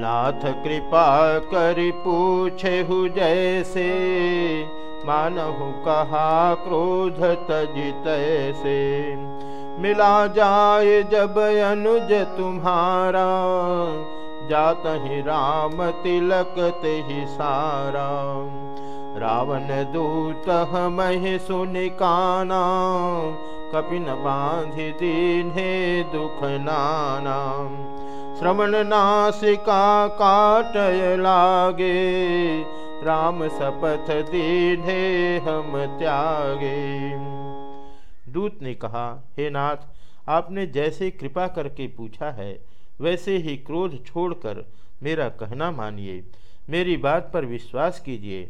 नाथ कृपा करि हु जैसे मानहु कहा क्रोध तजित से मिला जाए जब अनुज तुम्हारा जात ही राम तिलक ही सारा। रावण दूत मह सुनिकाना कपिन बांधि दीन्हे दुख नाना श्रवण नासिका काटय लागे, राम सपथ दीन्हे हम त्यागे। दूत ने कहा, हे नाथ, आपने जैसे कृपा करके पूछा है, वैसे ही क्रोध छोड़कर मेरा कहना मानिए, मेरी बात पर विश्वास कीजिए।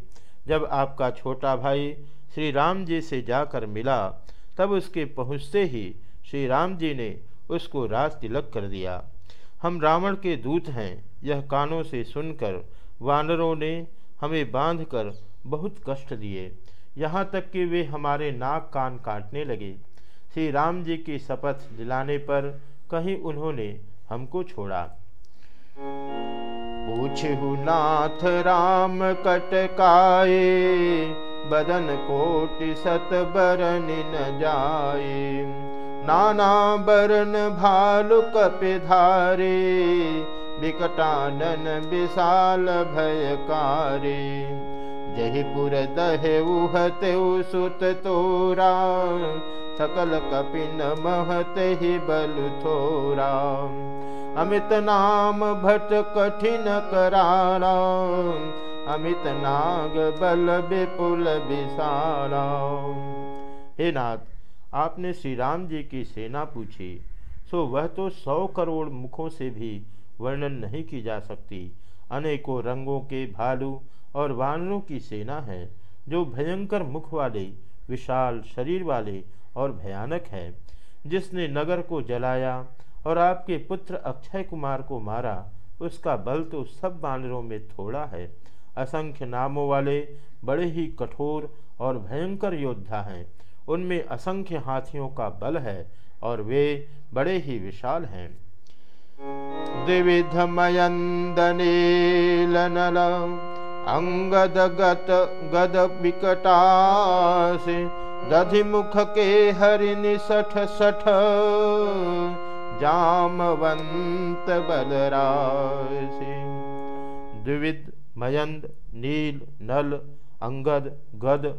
जब आपका छोटा भाई श्री राम जी से जाकर मिला, तब उसके पहुँचते ही श्री राम जी ने उसको राज तिलक कर दिया। हम रावण के दूत हैं, यह कानों से सुनकर वानरों ने हमें बांधकर बहुत कष्ट दिए। यहाँ तक कि वे हमारे नाक कान काटने लगे। श्री राम जी की शपथ दिलाने पर कहीं उन्होंने हमको छोड़ा। पूछहु नाथ राम कटकाए, बदन कोटि सत बरन न जाए। नाना बरन भालु कपिधारे विकटानन विशाल भयकारे। जहीपुर दहे उहते सुत तोरा सकल कपिन महत ही बल थोरा। अमित नाम भट कठिन करारा अमित नाग बल विपुल हे नाथ आपने श्री राम जी की सेना पूछी, सो वह तो सौ करोड़ मुखों से भी वर्णन नहीं की जा सकती। अनेकों रंगों के भालू और वानरों की सेना है, जो भयंकर मुख वाले, विशाल शरीर वाले और भयानक है। जिसने नगर को जलाया और आपके पुत्र अक्षय कुमार को मारा, उसका बल तो सब वानरों में थोड़ा है। असंख्य नामों वाले, बड़े ही कठोर और भयंकर योद्धा हैं। उनमें असंख्य हाथियों का बल है और वे बड़े ही विशाल हैं। द्विविध मयंदनील अंगद गत गद विकटास दधि मुख के हरिनि सठ सठ जामवंत बलराशि द्विविध मयंद नील नल अंगद, गद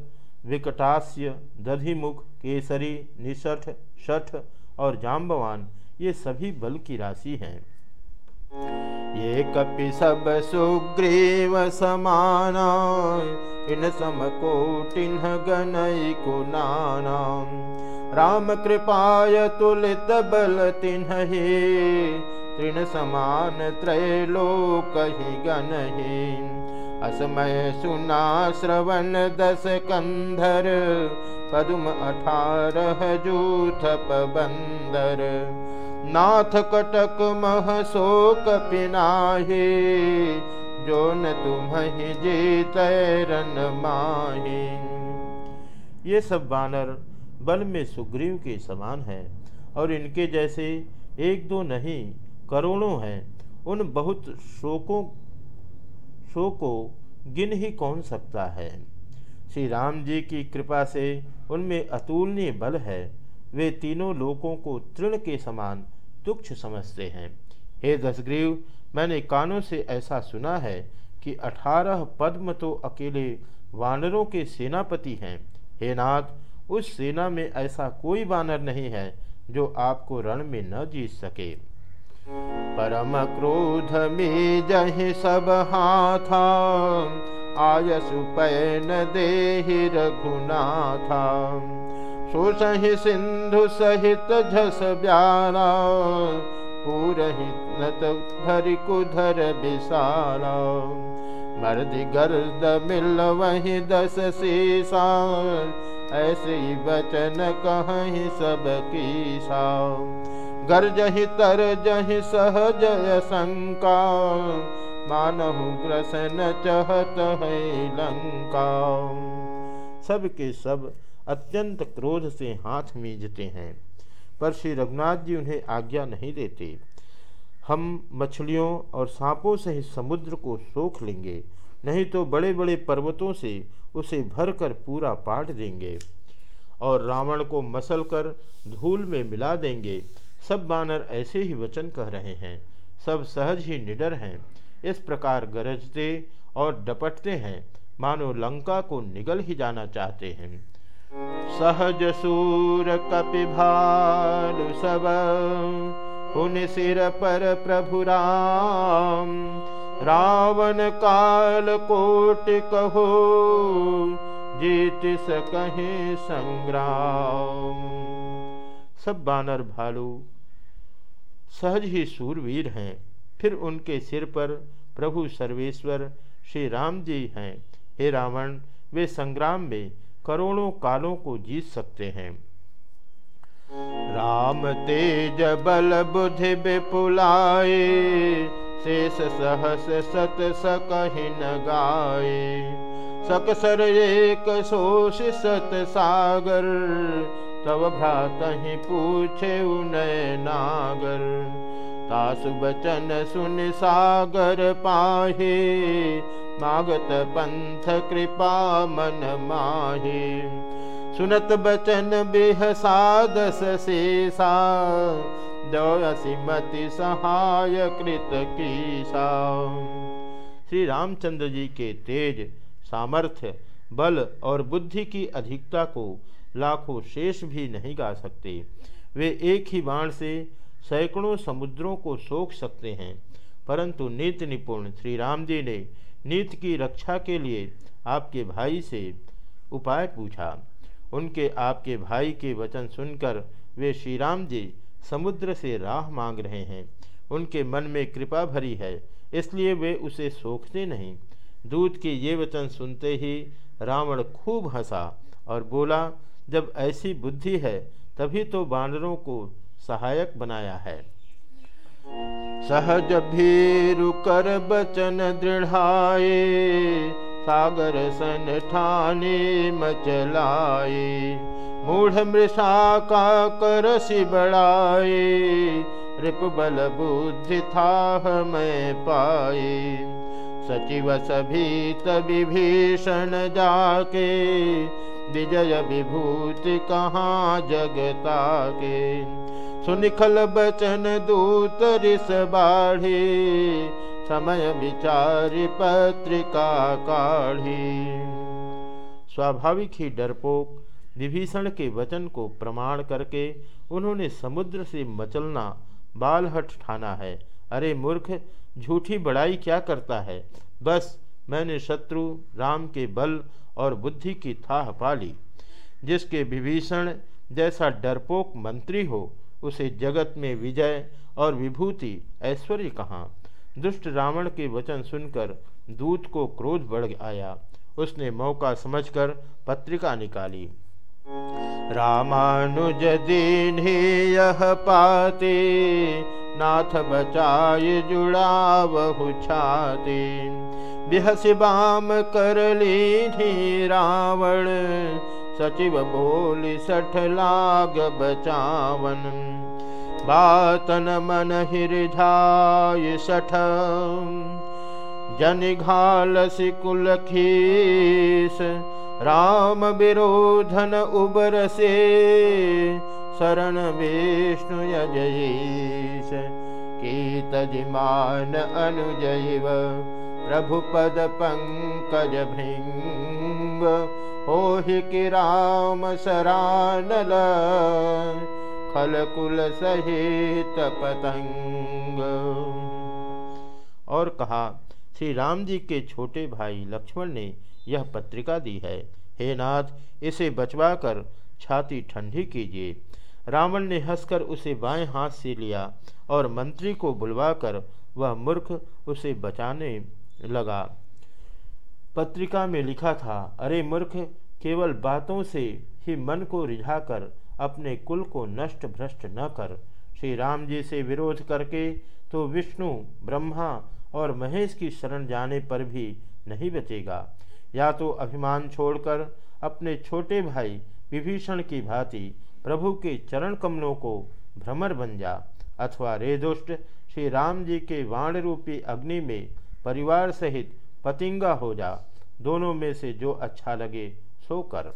विकटास्य, दधिमुख, केसरी निषठ शठ और जाम्बवान ये सभी बल की राशि हैं। ये कपि सब सुग्रीव समाना, इन समकोटिन गनई कुनाना राम कृपाय तुलित बल तिन्हि तृण समान त्रैलोक ही गण असमय सुना श्रवण दस कंधर, पदुम अठारह जूथप बंदर नाथ कटक मह शोक पिनाहे, जो न तुम ही जीत रन माही। ये सब बानर बल में सुग्रीव के समान है, और इनके जैसे एक दो नहीं, करोड़ों हैं। उन बहुत शोकों शो को गिन ही कौन सकता है? श्री राम जी की कृपा से उनमें अतुलनीय बल है। वे तीनों लोकों को तृण के समान तुक्ष समझते हैं। हे दसग्रीव मैंने कानों से ऐसा सुना है कि अठारह पद्म तो अकेले वानरों के सेनापति हैं। हे नाथ, उस सेना में ऐसा कोई वानर नहीं है जो आपको रण में न जीत सके। परम क्रोध में जहि सब हाथा आय सुपैन देहि रघुनाथा। सुसहि सिंधु सहित झस ब्यारा पूरहित नत धरि कुधर बिसारा मर्द गर्द मिल वही दस सीसा, ऐसे वचन कहीं सब की सा गर्जहि तर जहि सहजय शंका मानहु ग्रसन चहत है लंका। सब के सब अत्यंत क्रोध से हाथ मीजते हैं, पर श्री रघुनाथ जी उन्हें आज्ञा नहीं देते। हम मछलियों और सांपों से ही समुद्र को सोख लेंगे, नहीं तो बड़े बड़े पर्वतों से उसे भर कर पूरा पाट देंगे और रावण को मसल कर धूल में मिला देंगे। सब बानर ऐसे ही वचन कह रहे हैं। सब सहज ही निडर हैं। इस प्रकार गरजते और डपटते हैं। मानो लंका को निगल ही जाना चाहते हैं। सहज सूर कपि भालु सब पुन सिर पर प्रभु राम। रावण काल कोट कहो, जीत सकहे संग्राम। सब बानर भालू सहज ही सूरवीर हैं। फिर उनके सिर पर प्रभु सर्वेश्वर श्री राम जी हैं। हे रावण, वे संग्राम में करोड़ों कालों को जीत सकते हैं। राम तेज बल बुद्धि विपुलाए, शेष सहस सत सकहि न गाए। सकसर एक सोष सत सागर तब भ्रात ही पूछे उनय नागर। तासु बचन सुन सागर पाहे, मागत पंथ कृपा मन माहे। सुनत बचन बेहसादस शेषा दौसिमति सहाय कृत कीसा श्री रामचंद्र जी के तेज सामर्थ्य, बल और बुद्धि की अधिकता को लाखों शेष भी नहीं गा सकते। वे एक ही बाण से सैकड़ों समुद्रों को सोख सकते हैं। परंतु नीति निपुण श्री राम जी ने नीति की रक्षा के लिए आपके भाई से उपाय पूछा। उनके आपके भाई के वचन सुनकर वे श्री राम जी समुद्र से राह मांग रहे हैं। उनके मन में कृपा भरी है, इसलिए वे उसे सोखते नहीं। दूध के ये वचन सुनते ही रावण खूब हंसा और बोला जब ऐसी बुद्धि है, तभी तो बानरों को सहायक बनाया है। सहज भीरु कर बचन दृढ़ाए, सागर सन ठाने मचलाए मूढ़ मृषा का कर बढ़ाए रिप बल बुद्धि था मैं पाए। सचिव सभी तविभीषण जाके विजय विभूति कहाँ जगता के? सुनिखल बचन दूत रिस बाढ़ी, समय विचारी पत्रिका काढ़ी। स्वाभाविक ही डरपोक विभीषण के वचन को प्रमाण करके उन्होंने समुद्र से मचलना बालहट ठाना है। अरे मूर्ख, झूठी बड़ाई क्या करता है? बस, मैंने शत्रु, राम के बल और बुद्धि की थाह पाली जिसके विभीषण जैसा डरपोक मंत्री हो, उसे जगत में विजय और विभूति ऐश्वर्य कहाँ? दुष्ट रावण के वचन सुनकर दूत को क्रोध बढ़ आया। उसने मौका समझकर पत्रिका निकाली। रामानुज दीन यह पाते, नाथ बचाए जुड़ा बहु छाते। बिहस बाम कर ली रावण सचिव बोल सठ लाग बचावन। बातन मन हिरझाय सठ जन घाल सिकुल खीस। राम विरोधन उबर से शरण विष्णु यजयीश कीत जिमान अनुजैव प्रभु पद पंकज भृंग ओहि कि राम सरानल खलकुल सहित पतंग और कहा, श्री राम जी के छोटे भाई लक्ष्मण ने यह पत्रिका दी है। हे नाथ, इसे बचवा कर छाती ठंडी कीजिए। रावण ने हंसकर उसे बाएँ हाथ से लिया और मंत्री को बुलवाकर वह मूर्ख उसे बचाने लगा। पत्रिका में लिखा था, अरे मूर्ख, केवल बातों से ही मन को रिझाकर अपने कुल को नष्ट भ्रष्ट न कर। श्री राम जी से विरोध करके तो विष्णु, ब्रह्मा और महेश की शरण जाने पर भी नहीं बचेगा। या तो अभिमान छोड़कर अपने छोटे भाई विभीषण की भांति प्रभु के चरण कमलों को भ्रमर बन जा, अथवा रे दुष्ट, श्री राम जी के वाण रूपी अग्नि में परिवार सहित पतिंगा हो जा। दोनों में से जो अच्छा लगे सो कर।